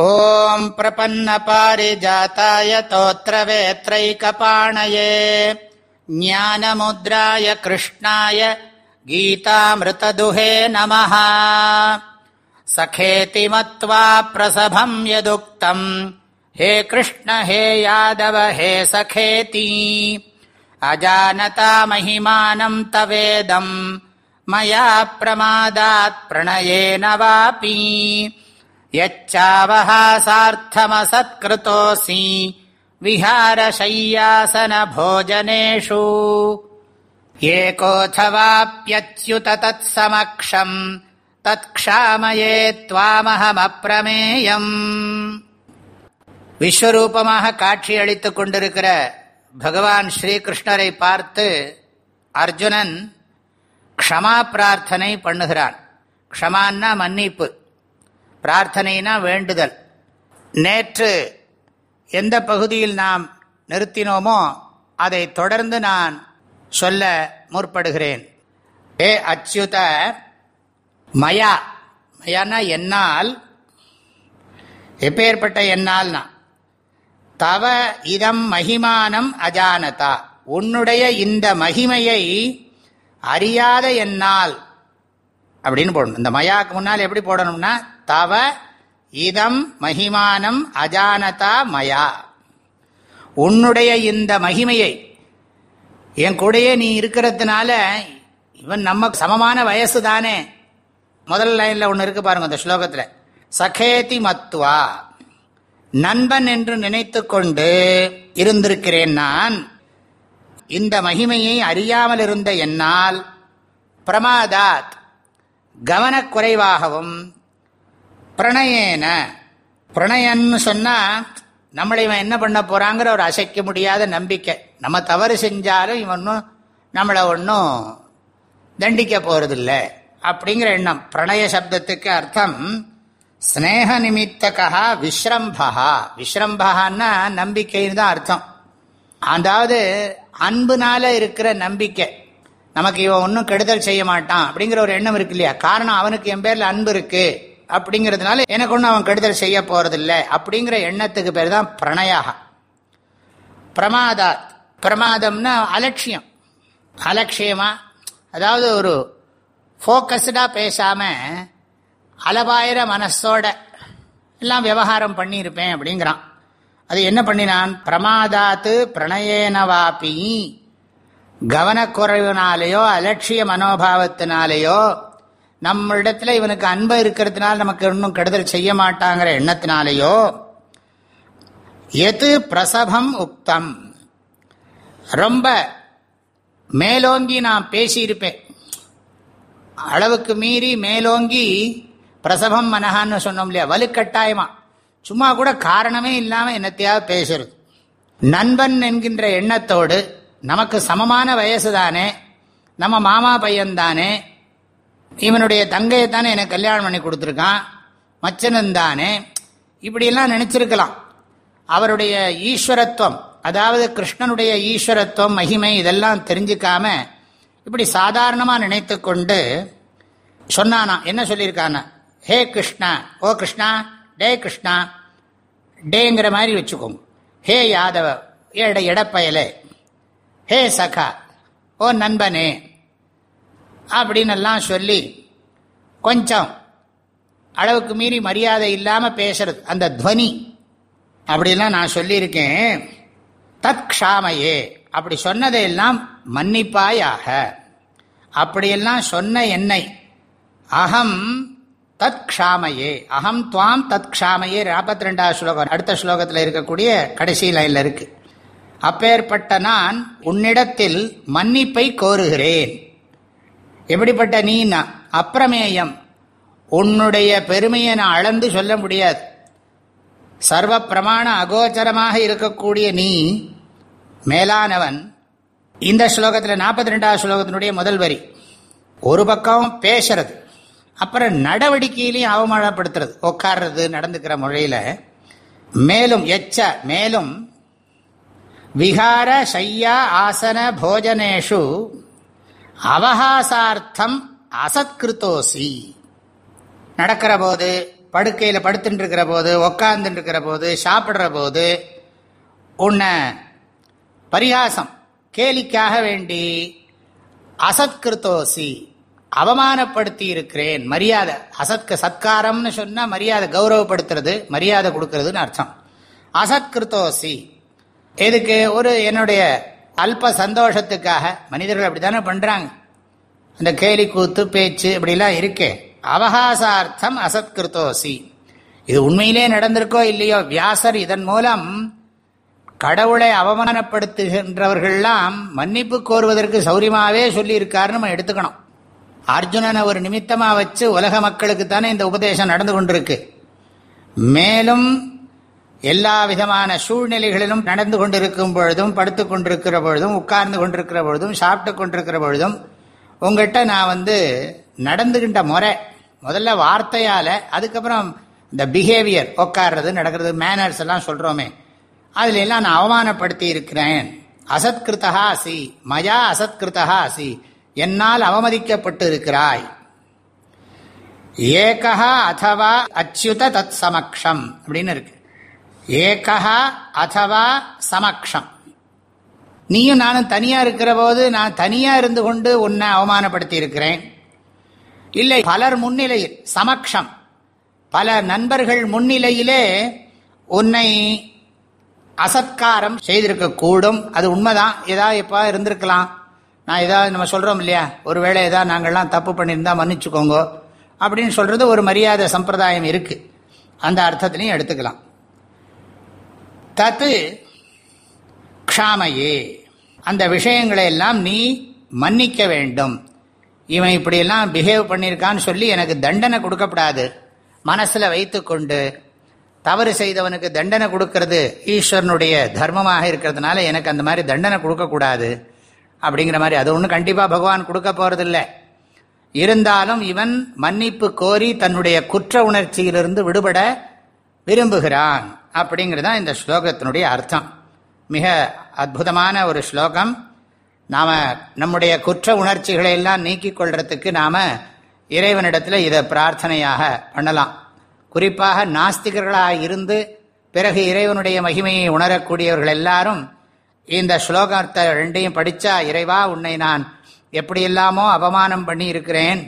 ॐ प्रपन्नपारिजाताय तोत्रवेत्रैकपाणये ज्ञानमुद्राय कृष्णाय गीतामृतदुहे नमः। सखेति मत्वा प्रसभम् यदुक्तम् हे कृष्ण हे यादव हे सखेति। अजानता महिमानम् तवेदम् मया प्रमादात् प्रणयेन वापि यच्चावहासार्थमसत्कृतोऽसि विहारशय्यासनभोजनेषु एकोऽथवाप्यच्युत तत्समक्षम् தத்ஷாமயே துவாமஹமப்பிரமேயம் விஸ்வரூபமாக காட்சி அளித்துக் கொண்டிருக்கிற பகவான் ஸ்ரீகிருஷ்ணரை பார்த்து அர்ஜுனன் க்ஷமா பிரார்த்தனை பண்ணுகிறான் க்ஷமான்னா மன்னிப்பு பிரார்த்தனைனா வேண்டுதல். நேற்று எந்த பகுதியில் நாம் நிறுத்தினோமோ அதை தொடர்ந்து நான் சொல்ல முற்படுகிறேன். ஏ அச்சுத மயா. மயானா என்னால் எப்பேற்பட்ட என்னால்னா தவ இதம் மகிமானம் அஜானதா. உன்னுடைய இந்த மகிமையை அறியாத என்னால் அப்படின்னு போடணும். இந்த மயாக்கு முன்னால் எப்படி போடணும்னா தவ இதம் மகிமானம் அஜானதா மயா. உன்னுடைய இந்த மகிமையை என் கூடையே நீ இருக்கிறதுனால இவன் நம்ம சமமான வயசு தானே. முதல் லைன்ல ஒன்று இருக்கு பாருங்க அந்த ஸ்லோகத்தில். சகேதி மத்துவா நண்பன் என்று நினைத்து கொண்டு இருந்திருக்கிறேன் நான். இந்த மகிமையை அறியாமல் இருந்த என்னால் பிரமாதாத் கவனக்குறைவாகவும் பிரணயேன. பிரணயன்னு சொன்னால் நம்மளை இவன் என்ன பண்ண போகிறாங்கிற ஒரு அசைக்க முடியாத நம்பிக்கை. நம்ம தவறு செஞ்சாலும் இவன் ஒன்றும் நம்மளை ஒன்றும் தண்டிக்க போகிறதில்ல அப்படிங்கிற எண்ணம். பிரணய சப்தத்துக்கு அர்த்தம் ஸ்னேக நிமித்தகா விஸ்ரம்பகா விஸ்ரம்பகான்னா நம்பிக்கைன்னு தான் அர்த்தம். அதாவது அன்புனால இருக்கிற நம்பிக்கை. நமக்கு இவன் ஒன்றும் கெடுதல் செய்ய மாட்டான் அப்படிங்கிற ஒரு எண்ணம் இருக்கு இல்லையா? காரணம் அவனுக்கு என் பேரில் அன்பு இருக்குது அப்படிங்கிறதுனால எனக்கு ஒன்றும் அவன் கெடுதல் செய்ய போறதில்லை. அப்படிங்கிற எண்ணத்துக்கு பேர் தான் பிரணயாக பிரமாதாத் பிரமாதம்னா அலட்சியம். அலட்சியமா? அதாவது ஒரு ஃபோக்கஸ்டாக பேசாமல் அலபாயிர மனசோட எல்லாம் விவகாரம் பண்ணியிருப்பேன் அப்படிங்கிறான். அது என்ன பண்ணினான்? பிரமாதாத்து பிரணயேனவாப்பி கவனக்குறைவினாலேயோ அலட்சிய மனோபாவத்தினாலேயோ நம்மளிடத்துல இவனுக்கு அன்பு இருக்கிறதுனால நமக்கு இன்னும் கெடுதல் செய்ய மாட்டாங்கிற எண்ணத்தினாலேயோ எது பிரசபம் உக்தம்? ரொம்ப மேலோங்கி நான் பேசியிருப்பேன். அளவுக்கு மீறி மேலோங்கி பிரசவம் மனஹான்னு சொன்னோம் இல்லையா? வலுக்கட்டாயமா. சும்மா கூட காரணமே இல்லாமல் என்னத்தையாவது பேசுறது. நண்பன் என்கின்ற எண்ணத்தோடு நமக்கு சமமான வயசு தானே நம்ம மாமா பையன்தானே இவனுடைய தங்கையை தானே எனக்கு கல்யாணம் பண்ணி கொடுத்துருக்கான். மச்சனன் தானே. இப்படியெல்லாம் நினச்சிருக்கலாம். அவருடைய ஈஸ்வரத்துவம் அதாவது கிருஷ்ணனுடைய ஈஸ்வரத்துவம் மகிமை இதெல்லாம் தெரிஞ்சுக்காம இப்படி சாதாரணமாக நினைத்து கொண்டு சொன்னானா என்ன சொல்லியிருக்கான ஹே கிருஷ்ணா ஓ கிருஷ்ணா டே கிருஷ்ணா டேங்கிற மாதிரி வச்சுக்கோங்க. ஹே யாதவ எட எடப்பயலே. ஹே சகா ஓ நண்பனே அப்படின்னு எல்லாம் சொல்லி கொஞ்சம் அளவுக்கு மீறி மரியாதை இல்லாமல் பேசுறது. அந்த துவனி. அப்படிலாம் நான் சொல்லியிருக்கேன். தத் க்ஷாமையே. அப்படி சொன்னதையெல்லாம் மன்னிப்பாயாக. அப்படியெல்லாம் சொன்ன என்னை. அகம் தத் க்ஷாமையே. அகம் துவாம் தத் க்ஷாமையே. நாற்பத்தி ரெண்டாவது ஸ்லோகம். அடுத்த ஸ்லோகத்தில் இருக்கக்கூடிய கடைசி லைனில் இருக்கு. அப்பேற்பட்ட நான் உன்னிடத்தில் மன்னிப்பை கோருகிறேன். எப்படிப்பட்ட நீனா அப்பிரமேயம்? உன்னுடைய பெருமையை நான் அளந்து சொல்ல முடியாது. சர்வ பிரமாண அகோச்சரமாக இருக்கக்கூடிய நீ மேலானவன். இந்த ஸ்லோகத்தில் நாற்பத்தி ரெண்டாவது ஸ்லோகத்தினுடைய முதல் வரி. ஒரு பக்கம் பேசுறது அப்புறம் நடவடிக்கையிலையும் அவமானப்படுத்துறது உட்கார்றது நடந்துக்கிற முறையில். மேலும் எச்ச மேலும் விகார சையா ஆசன போஜனேஷு. அவகாசார்த்தம் அசத்கிருத்தோசி. நடக்கிற போது படுக்கையில் படுத்துட்டு இருக்கிற போது உக்காந்துட்டு இருக்கிற போது சாப்பிட்ற போது உன்னை பரிகாசம் கேலிக்காக வேண்டி அசத்கிருத்தோசி அவமானப்படுத்தி இருக்கிறேன் மரியாதை. அசத்க சத்காரம்னு சொன்னால் மரியாதை கௌரவப்படுத்துறது மரியாதை கொடுக்கறதுன்னு அர்த்தம். அசத்கிருத்தோசி. எதுக்கு? ஒரு என்னுடைய அல்ப சந்தோஷத்துக்காக மனிதர்கள் அப்படி தானே பண்ணுறாங்க அந்த கேலி கூத்து பேச்சு இப்படிலாம் இருக்கே. அவகாசார்த்தம் அசத்கிருத்தோசி. இது உண்மையிலே நடந்திருக்கோ இல்லையோ? வியாசர் இதன் மூலம் கடவுளை அவமானப்படுத்துகின்றவர்கள்லாம் மன்னிப்பு கோருவதற்கு சௌரியமாகவே சொல்லியிருக்காருன்னு நம்ம எடுத்துக்கணும். அர்ஜுனனை ஒரு நிமித்தமாக வச்சு உலக மக்களுக்கு தானே இந்த உபதேசம் நடந்து கொண்டிருக்கு. மேலும் எல்லா விதமான சூழ்நிலைகளிலும் நடந்து கொண்டிருக்கும் பொழுதும் படுத்து கொண்டிருக்கிற பொழுதும் உட்கார்ந்து கொண்டிருக்கிற பொழுதும் சாப்பிட்டு கொண்டிருக்கிற பொழுதும் உங்கள்கிட்ட நான் வந்து நடந்துகின்ற முறை முதல்ல வார்த்தையால் அதுக்கப்புறம் இந்த பிஹேவியர் உட்கார்றது நடக்கிறது மேனர்ஸ் எல்லாம் சொல்கிறோமே அதுல எல்லாம் நான் அவமானப்படுத்தி இருக்கிறேன். அசத்கிருத்தா அசி மயா அசத்கிருத்தா அசி என்னால் அவமதிக்கப்பட்டு இருக்கிறாய். ஏகா அத்தவா அச்சுத தத் சமக்ஷம் அப்படின்னு இருக்கு. ஏகா அதவா சமக்ஷம். நீயும் நானும் தனியா இருக்கிற போது நான் தனியா இருந்து கொண்டு உன்னை அவமானப்படுத்தி இருக்கிறேன் இல்லை பலர் முன்னிலையில் சமக்ஷம். பல நண்பர்கள் முன்னிலையிலே உன்னை அசத்காரம் செய்திருக்க கூடும் அது உண்மைதான். ஏதாவது இப்போ இருந்திருக்கலாம். நான் ஏதாவது நம்ம சொல்கிறோம் இல்லையா? ஒருவேளை ஏதாவது நாங்கள்லாம் தப்பு பண்ணியிருந்தா மன்னிச்சுக்கோங்க. அப்படின்னு சொல்கிறது ஒரு மரியாதை சம்பிரதாயம் இருக்குது அந்த அர்த்தத்திலையும் எடுத்துக்கலாம். தத்து க்ஷாமையே. அந்த விஷயங்களை எல்லாம் நீ மன்னிக்க வேண்டும். இவன் இப்படியெல்லாம் பிஹேவ் பண்ணியிருக்கான்னு சொல்லி எனக்கு தண்டனை கொடுக்கப்படாது. மனசில் வைத்துக்கொண்டு தவறு செய்தவனுக்கு தண்டனை கொடுக்கறது ஈஸ்வரனுடைய தர்மமாக இருக்கிறதுனால எனக்கு அந்த மாதிரி தண்டனை கொடுக்கக்கூடாது. அப்படிங்கிற மாதிரி அது ஒன்றும் கண்டிப்பாக பகவான் கொடுக்க போகிறதில்ல இருந்தாலும் இவன் மன்னிப்பு கோரி தன்னுடைய குற்ற உணர்ச்சியிலிருந்து விடுபட விரும்புகிறான் அப்படிங்கிறது தான் இந்த ஸ்லோகத்தினுடைய அர்த்தம். மிக அற்புதமான ஒரு ஸ்லோகம். நாம் நம்முடைய குற்ற உணர்ச்சிகளை எல்லாம் நீக்கிக் கொள்றதுக்கு நாம் இறைவனிடத்தில் இதை பிரார்த்தனையாக பண்ணலாம். குறிப்பாக நாஸ்திகர்களாக இருந்து பிறகு இறைவனுடைய மகிமையை உணரக்கூடியவர்கள் எல்லாரும் இந்த ஸ்லோகத்தை ரெண்டையும் படித்தா இறைவா உன்னை நான் எப்படியெல்லாமோ அவமானம் பண்ணி இருக்கிறேன்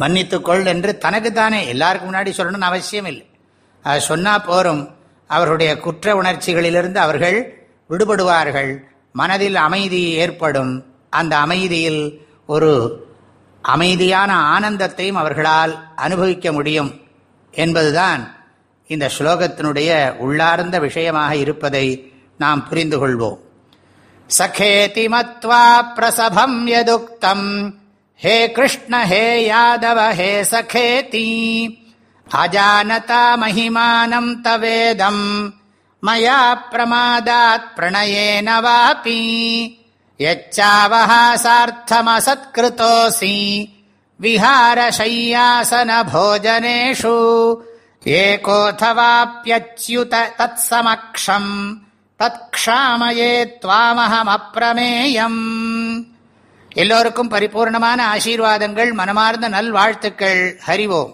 மன்னித்துக்கொள் என்று தனக்குத்தானே எல்லாருக்கும் முன்னாடி சொல்லணும்னு அவசியம் இல்லை அது சொன்னால் போரும். அவர்களுடைய குற்ற உணர்ச்சிகளிலிருந்து அவர்கள் விடுபடுவார்கள். மனதில் அமைதி ஏற்படும். அந்த அமைதியில் ஒரு அமைதியான ஆனந்தத்தையும் அவர்களால் அனுபவிக்க முடியும் என்பதுதான் இந்த ஸ்லோகத்தினுடைய உள்ளார்ந்த விஷயமாக இருப்பதை நாம் புரிந்து கொள்வோம். சகேதி மத்வா பிரசபம் யதுக்தம். ஹே கிருஷ்ண ஹே யாதவ ஹே சகேதி. அஜானதா மகிமானம் தவேதம் மயா பிரமாதாத் பிரணயேன வாபி யச்சாவஹாசார்த்தமசத்கிருதோசி विहारशय्यासनभोजनेषु एकोऽथवाप्यच्युत तत्समक्षम् தத்ஷாமயே துவாமகம் அப்பிரமேயம் எல்லோருக்கும் பரிபூர்ணமான ஆசீர்வாதங்கள் மனமார்ந்த நல்வாழ்த்துக்கள் ஹரிவோம்